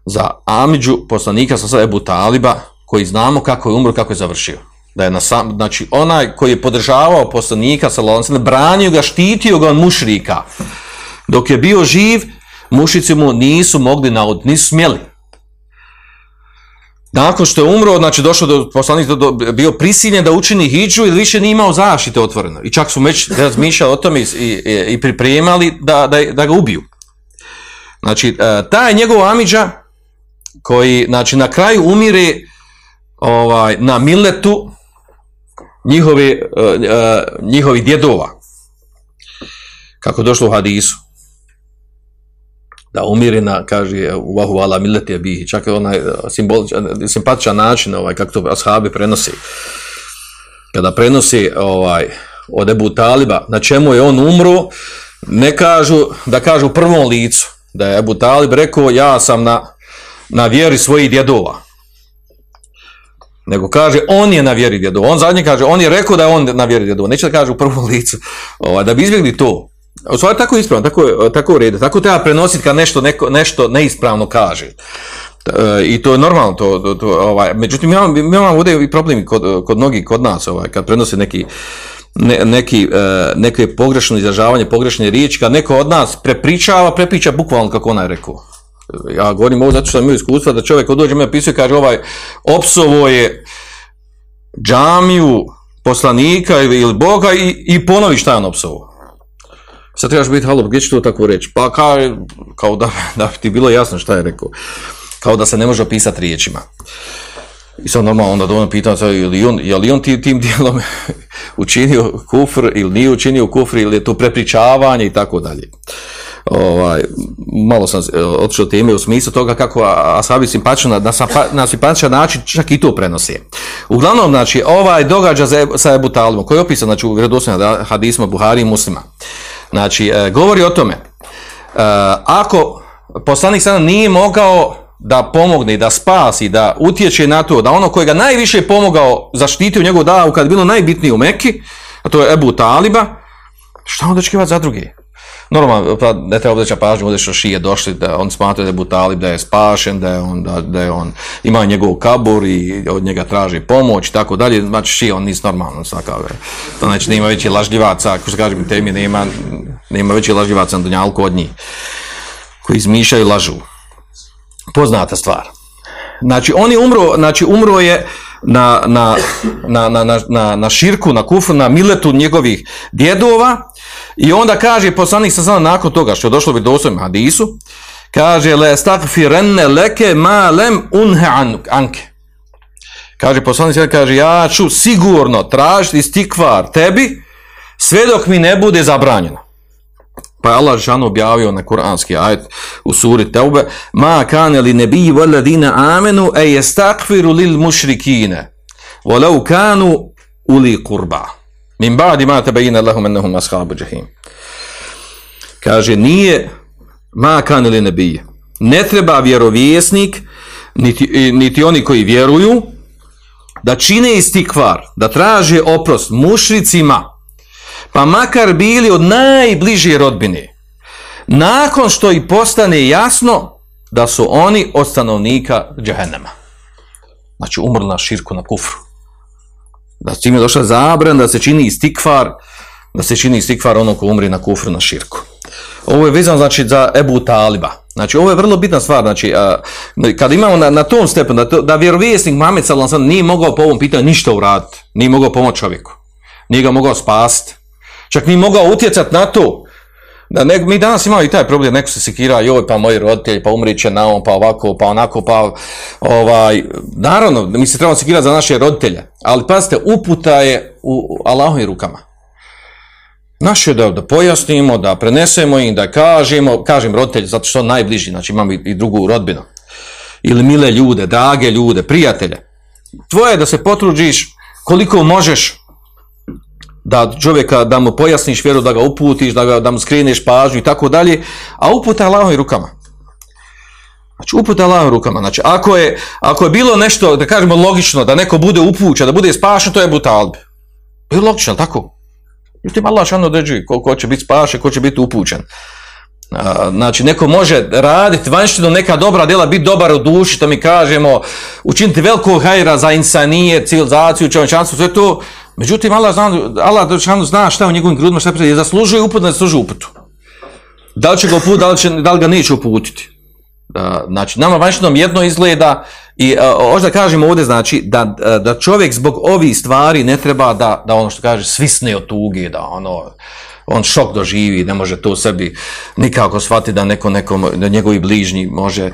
Za Amidžu, poslanika sa Ebu Taliba, koji znamo kako je umro, kako je završio. Da je na sam, znači onaj koji je podržavao poslanika sa branio ga, štitio ga od mušrika. Dok je bio živ, mušici mu nisu mogli naud, nisu smjeli. Nakon što je umro, znači došao do poslanika, do, bio prisiljen da učini hijđu ili više nije imao zaštite otvoreno. I čak su već razmišljali o tome i, i, i pripremali da, da, da ga ubiju. Znači, taj njegov Amidža, koji znači, na kraju umire ovaj, na miletu njihovi, uh, uh, njihovih djedova. Kako došlo u hadisu. Da umire na, kaže, uvahu ala mileti bihi. Čak je onaj simboličan, simpatičan način, ovaj, kako to ashabi prenosi. Kada prenosi ovaj, od Ebu Taliba, na čemu je on umro, ne kažu, da kažu prvom licu, da je Ebu Talib rekao, ja sam na, na vjeri svojih djedova nego kaže on je na vjeri djedova. On zadnje kaže, on je rekao da je on na vjeri djedova. Neće da kaže u prvom licu. Ovaj, da bi izbjegli to. U stvari tako ispravno, tako, tako u redu. Tako treba prenositi kad nešto, neko, nešto neispravno kaže. E, I to je normalno. To, to, to, ovaj. Međutim, mi imamo, mi imamo ovdje i problemi kod, kod mnogih, kod nas, ovaj, kad prenosi neki, ne, neki, e, neke pogrešno izražavanje, pogrešne riječi, kad neko od nas prepričava, prepriča bukvalno kako ona je rekao ja govorim ovo zato što sam imao iskustva da čovjek kad dođe me pisuje kaže ovaj opsovo je džamiju poslanika ili, Boga i, i ponovi šta je on opsovo. Sad trebaš biti, halo, gdje će to tako reći? Pa kao, kao da, da ti bilo jasno šta je rekao. Kao da se ne može opisati riječima. I sad normalno onda dovoljno pitan, je li on, je li on tim, tim dijelom učinio kufr ili nije učinio kufr ili je to prepričavanje i tako dalje ovaj, malo sam e, otišao teme u smislu toga kako asabi simpatično na, na, simpatičan način čak i to prenosi. Uglavnom, znači, ovaj događa sa Ebu Talibom, koji je opisan znači, u vjerodostojnom hadisma Buhari i muslima. Znači, e, govori o tome, e, ako poslanik sada nije mogao da pomogne, da spasi, da utječe na to, da ono koji ga najviše pomogao zaštitio njegov davu kad je bilo najbitnije u Mekki, a to je Ebu Taliba, šta onda očekivati za druge? Normalno, pa ne treba odreća pažnju, ovdje što šije došli, da on smatra da je Butalib, da je spašen, da je on, da, da je on ima njegov kabur i od njega traži pomoć i tako dalje, znači šije, on nis normalno, svakav, to znači nema veći lažljivaca, ako se kažem temi, nema, nema veći lažljivaca na dunjalku od njih, koji izmišljaju lažu. Poznata stvar. Znači, on je umro, znači umro je na, na, na, na, na, širku, na kufru, na miletu njegovih djedova, I onda kaže poslanik sa sada nakon toga što je došlo bi do osvojim hadisu, kaže le stakfirenne leke ma lem unha anke. Kaže poslanik sada kaže ja ću sigurno tražiti stikvar tebi sve dok mi ne bude zabranjeno. Pa je Allah žano objavio na kuranski ajet u suri Teube ma kane li nebiji valadina amenu e je stakfiru lil mušrikine volau kanu uli kurba. Min ba'di ma tabayyana lahum annahum ashabu jahim. Kaže nije ma kan ili nebije. Ne treba vjerovjesnik niti, niti oni koji vjeruju da čine istikvar, da traže oprost mušricima, pa makar bili od najbliže rodbine. Nakon što i postane jasno da su oni od stanovnika džahennema. Znači umrli na širku, na kufru da s tim je došla zabran da se čini istikvar, da se čini istikvar ono ko umri na kufru na širku. Ovo je vezano znači za Ebu Taliba. Znači ovo je vrlo bitna stvar, znači a, kad imamo na, na tom stepenu da, da vjerovjesnik alejhi nije mogao po ovom pitanju ništa uraditi, nije mogao pomoći čovjeku. Nije ga mogao spasiti. Čak nije mogao utjecati na to Da, ne, mi danas imamo i taj problem, neko se sekira, joj, pa moji roditelji, pa umrit će na ovom, pa ovako, pa onako, pa ovaj, naravno, mi se trebamo sekirati za naše roditelje, ali pazite, uputa je u Allahovim rukama. Naše je da, da pojasnimo, da prenesemo im, da kažemo, kažem roditelji, zato što najbliži, znači imamo i, i drugu rodbinu. Ili mile ljude, drage ljude, prijatelje. Tvoje je da se potruđiš koliko možeš da čovjeka, da mu pojasniš vjeru, da ga uputiš, da, ga, da mu skreneš pažnju i tako dalje, a uputa Allahovim rukama. Znači, uputa Allahovim rukama. Znači, ako je, ako je bilo nešto, da kažemo, logično, da neko bude upućen, da bude spašen, to je butalbi. To je logično, tako? Međutim, Allah šano određuje ko, će biti spašen, ko će biti upućen. Znači, neko može raditi vanštinu neka dobra djela, biti dobar u duši, to mi kažemo, učiniti velikog hajra za insanije, civilizaciju, čovječanstvo, sve to. Međutim, Allah, zna, Allah zna šta u njegovim grudima, šta je zaslužuje uput, ne zaslužuje uputu. Da li će ga uputiti, da li, će, da li ga neće uputiti. Znači, nama vanštinom jedno izgleda i možda kažemo ovdje, znači, da, da čovjek zbog ovih stvari ne treba da, da ono što kaže, svisne od tuge, da ono, on šok doživi, ne može to u sebi nikako shvatiti da neko, nekom, da njegovi bližnji može,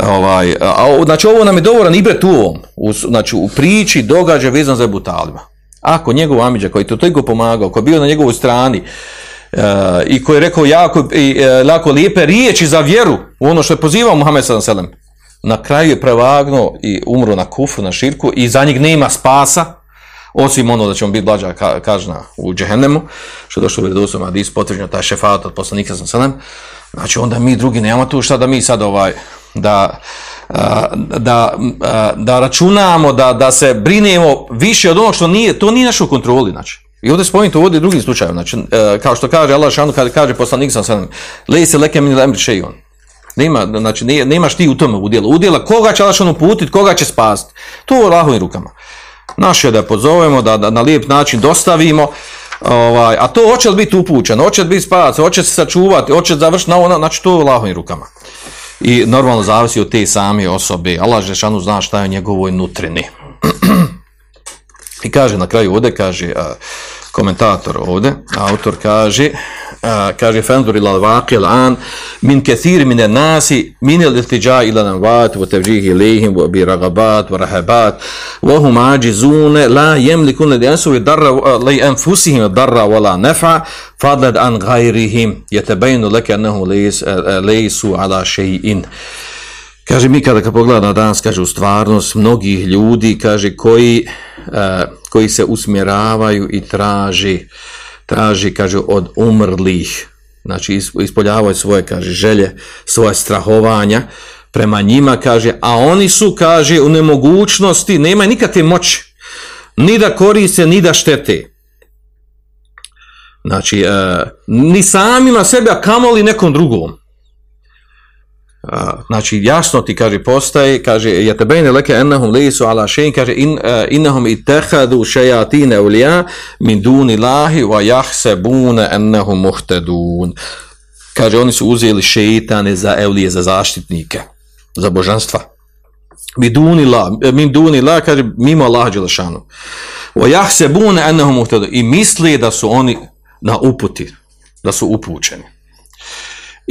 ovaj, a, znači ovo nam je dovoljan ibret u ovom, u, znači u priči događa vezan za Butalima. Ako njegov Amidža koji je to toliko pomagao, koji je bio na njegovoj strani, e, i koji je rekao jako, i, e, jako lijepe riječi za vjeru u ono što je pozivao Muhammed sellem, na kraju je prevagnuo i umro na kufru, na širku i za njeg nema spasa, osim ono da će on biti blađa ka- kažna u džehennemu, što je došlo u vjerodostojnom hadisu potvrđeno taj šefat od poslanika sa selem, znači onda mi drugi nemamo tu šta da mi sad ovaj, da, da, da računamo, da, da se brinemo više od onog što nije, to nije naše u kontroli, znači. I ovdje spomenuti ovdje drugim slučajem, znači, e, kao što kaže Allah šanu, kada kaže poslanik sa selem, lej se leke min lemri šejon, nema, znači, nemaš ti u tome udjela. Udjela koga će Allah uputit, koga će spasti. To u Allahovim rukama. Naše da pozovemo, da, da na lijep način dostavimo, ovaj, a to hoće li biti upućen, hoće li biti spas, hoće se sačuvati, hoće završiti na ono, znači to u Allahovim rukama. I normalno zavisi od te same osobe. Allah Žešanu zna šta je u njegovoj nutrini. I kaže na kraju ovdje, kaže komentator ovdje, autor kaže, آه، كاجي فانظر إلى الواقع الآن. من كثير من الناس من الالتجاء إلى الأموات والتوجيه إليهم برغبات ورحبات وهم عاجزون لا يملكون لأنفسهم الضر ولا نفع فضلا عن غيرهم. يتبين لك أنه ليس ليسوا على شيء. Kaže, mi kada pogledamo danas, kaže, u stvarnost mnogih ljudi, kaže, koji, uh, koji se usmjeravaju i traži traži, kaže, od umrlih, znači is- ispoljavaju svoje, kaže, želje, svoje strahovanja prema njima, kaže, a oni su, kaže, u nemogućnosti, nema nikakve moći, ni da koriste, ni da štete. Znači, e, ni samima sebe, a kamoli nekom drugom. Znači jasno ti kaže postaje kaže yatabayna laka annahum laysu ala shay'in kaže in uh, innahum ittakhadhu shayatin awliya min duni Allahi wa yahsabuna annahum muhtadun. Kaže oni su uzeli šejtane za evlije za zaštitnike za božanstva. Min duni la min duni la kaže mimo Allaha dželešanu wa yahsabuna annahum muhtadun. I misli da su oni na uputi da su upućeni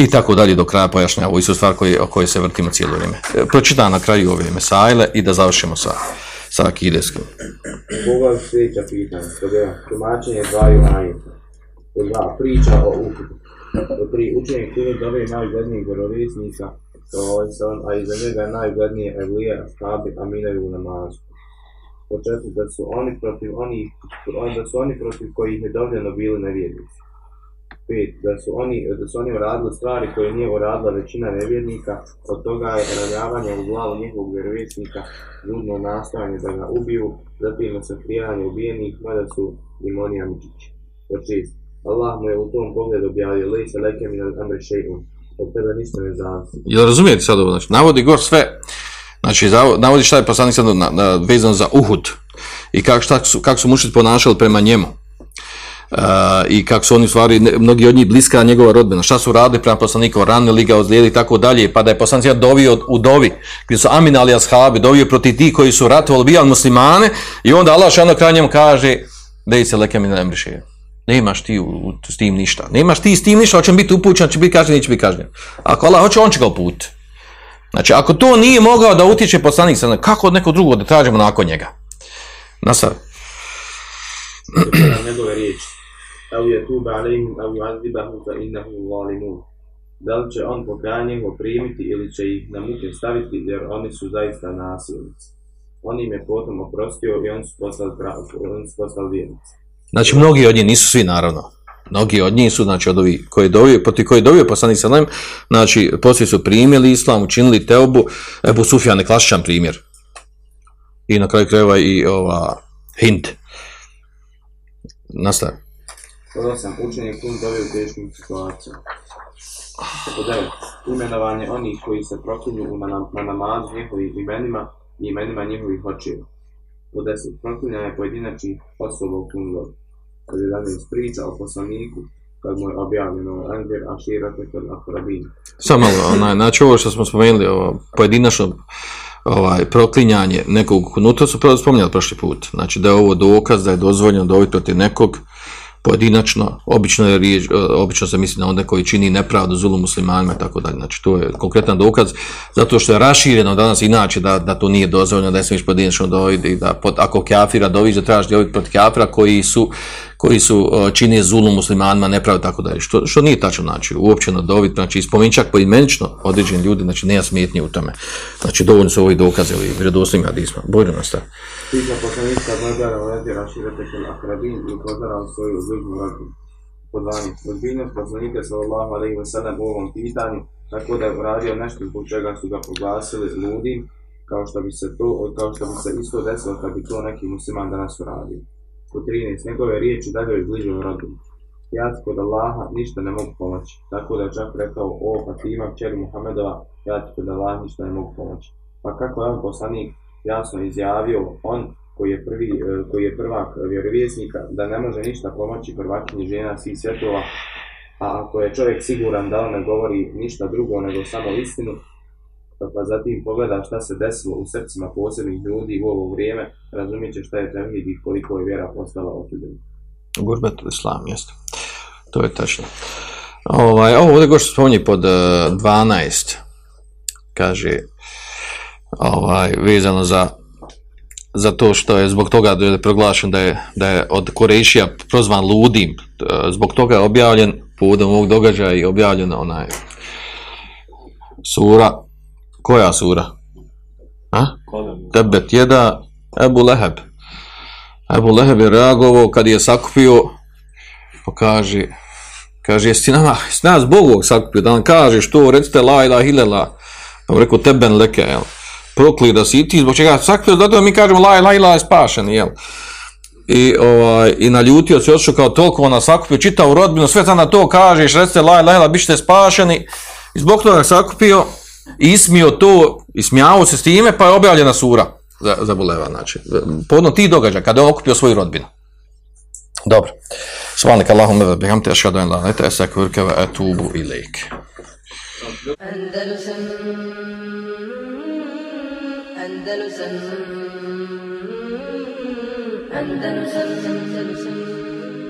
i tako dalje do kraja pojašnjava. Ovo su stvari koje, o koje se vrtimo cijelo vrijeme. E, Pročitam na kraju ove mesajle i da završimo sa, sa akideskim. Poglav sljedeća pitanja. Tumačenje dvaju ajeta. Dva, priča o uputu. Pod tri, učenje knjige dove najuglednijih vjerovjesnika, ovaj a iza njega najuglednije Evlija, Ashabi, Aminaju u namazu. Pod da su oni protiv onih, da su oni protiv kojih je dovljeno bili nevjernici. Da su oni, da su oni uradili stvari koje nije uradila većina nevjernika, od toga je ranjavanje u glavu njihovog vjerovjesnika, žudno nastojanje da ga ubiju, zatim sakrijanje ubijenih, mada su im oni amidžići. Pod šest, Allah mu je u tom pogledu objavio, lej se leke mi od tebe ništa ne zavisi. Jel razumijete sad ovo? Znači, navodi gor sve. Znači, navodi šta je poslanik sad vezano za Uhud i kako, šta su, kako su ponašali prema njemu. I kako su oni stvari, mnogi od njih bliska njegova rodbina, šta su radili prema poslaniku, ranili ga, ozlijeli i tako dalje, pa da je poslanik sad dovio u dovi, gdje su aminali ashabi, dovio protiv ti koji su ratovali, bijali muslimane, i onda Allah šano kraj kaže, dej se leke mi ne. Nemaš ti u, u, s tim ništa. Nemaš ti s tim ništa, hoće biti upućen, će biti kažnjen, neće biti kažnjen. Ako Allah hoće, on će ga uput. Znači, ako to nije mogao da utječe poslanik sa kako od nekog drugog da tražimo nakon njega? Nasav. na njegove riječi. أو يتوب عليهم أو يعذبهم فإنه ظالمون da li će on pokajanje primiti ili će ih na muke staviti jer oni su zaista nasilnici. On im je potom oprostio i on su poslali, on su poslali vjernici. Znači mnogi od njih, nisu svi naravno, mnogi od njih su, znači, od ovih koji je dovio, protiv koji je dovio poslanik Salim, znači, poslije su primili islam, učinili teobu, Ebu Sufjan je klasičan primjer. I na kraju krajeva i ova Hind. Nastavim. 8. Učenje pun dove u teškim situacijama. Tako 9. Imenovanje onih koji se proklinju na, na namaz njihovim imenima i imenima njihovih očeva. Po 10. Proklinjanje pojedinačnih osoba u kun dove. Kad 11. Priča o poslaniku kad mu je objavljeno Anđer Ašira Tekel Akrabina. Samo onaj, znači ovo što smo spomenuli, ovo pojedinačno ovaj, proklinjanje nekog kunuta su spomenuli prošli put. Znači da je ovo dokaz da je dozvoljeno dobiti protiv nekog pojedinačno, obično, je riječ, e, obično se misli na onda koji čini nepravdu zulu muslimanima i tako dalje. Znači to je konkretan dokaz zato što je rašireno danas inače da, da to nije dozvoljeno da je smiješ pojedinačno dobiti i da pod, ako kafira doviš da trebaš dobiti protiv kafira koji su koji su e, čini zulu muslimanima nepravdu tako dalje. Što, što nije tačno znači uopće na dobit, znači spominj čak poimenično određeni ljudi, znači nema smetnje u tome. Znači dovoljno su ovi dokaze ili vjerodostojnim hadisma. Bojno Priča poslanika kad nadara u Engir Aširate kod Akrabin i upozorao svoju bližnju rodbinu. Po 12. Ozbiljnost poslanika sallallahu alaihi wa sallam u ovom pitanju, tako da je uradio nešto zbog čega su ga proglasili ludim, kao što bi se to, kao što bi se isto desilo kad bi to neki musliman danas uradio. Po 13. Njegove riječi dalje je bližnju rodbinu. Ja ti kod Allaha ništa ne mogu pomoći. Tako da je čak rekao, o Fatima, kćeri Muhammedova, ja ti kod Allaha ništa ne mogu pomoći. Pa kako je on poslanik jasno izjavio, on koji je prvi, e, koji je prvak vjerovjesnika, da ne može ništa pomoći prvakinji žena svih svjetova, a ako je čovjek siguran da on ne govori ništa drugo nego samo istinu, pa, zatim pogleda šta se desilo u srcima posebnih ljudi u ovo vrijeme, razumijet će šta je tevhid i koliko je vjera postala otuđena. Gurbetul islam, jeste. To je tačno. Ovaj, ovo ovdje gošto spominje pod uh, 12, kaže, ovaj, vezano za za to što je zbog toga da je proglašen da je, da je od Korešija prozvan ludim, e, zbog toga je objavljen povodom ovog događaja i objavljena onaj sura, koja sura? A? Tebet jeda Ebu Leheb. Ebu Leheb je reagovao kad je sakupio, pa kaže, kaže, jesi nama, jesi nas Bogog sakupio, da nam kažeš to, recite la ilaha mu rekao teben leke, jel? Prokli da si ti, zbog čega sakupio, zato mi kažemo la ilaha illallah je spašen, jel? I, ovaj, i naljutio se, otišao kao toliko ona sakupio, čitao rodbinu, sve sad na to kažeš, recite la ilaha illallah, bit ćete spašeni, i zbog toga sakupio, ismio to, ismijao se s time, pa je objavljena sura za, za Buleva, znači, podno ti događa, kada je okupio svoju rodbinu. Dobro. Subhanak Allahumma wa bihamdika ashhadu an la ilaha illa anta astaghfiruka wa. Andalusam. Andalusam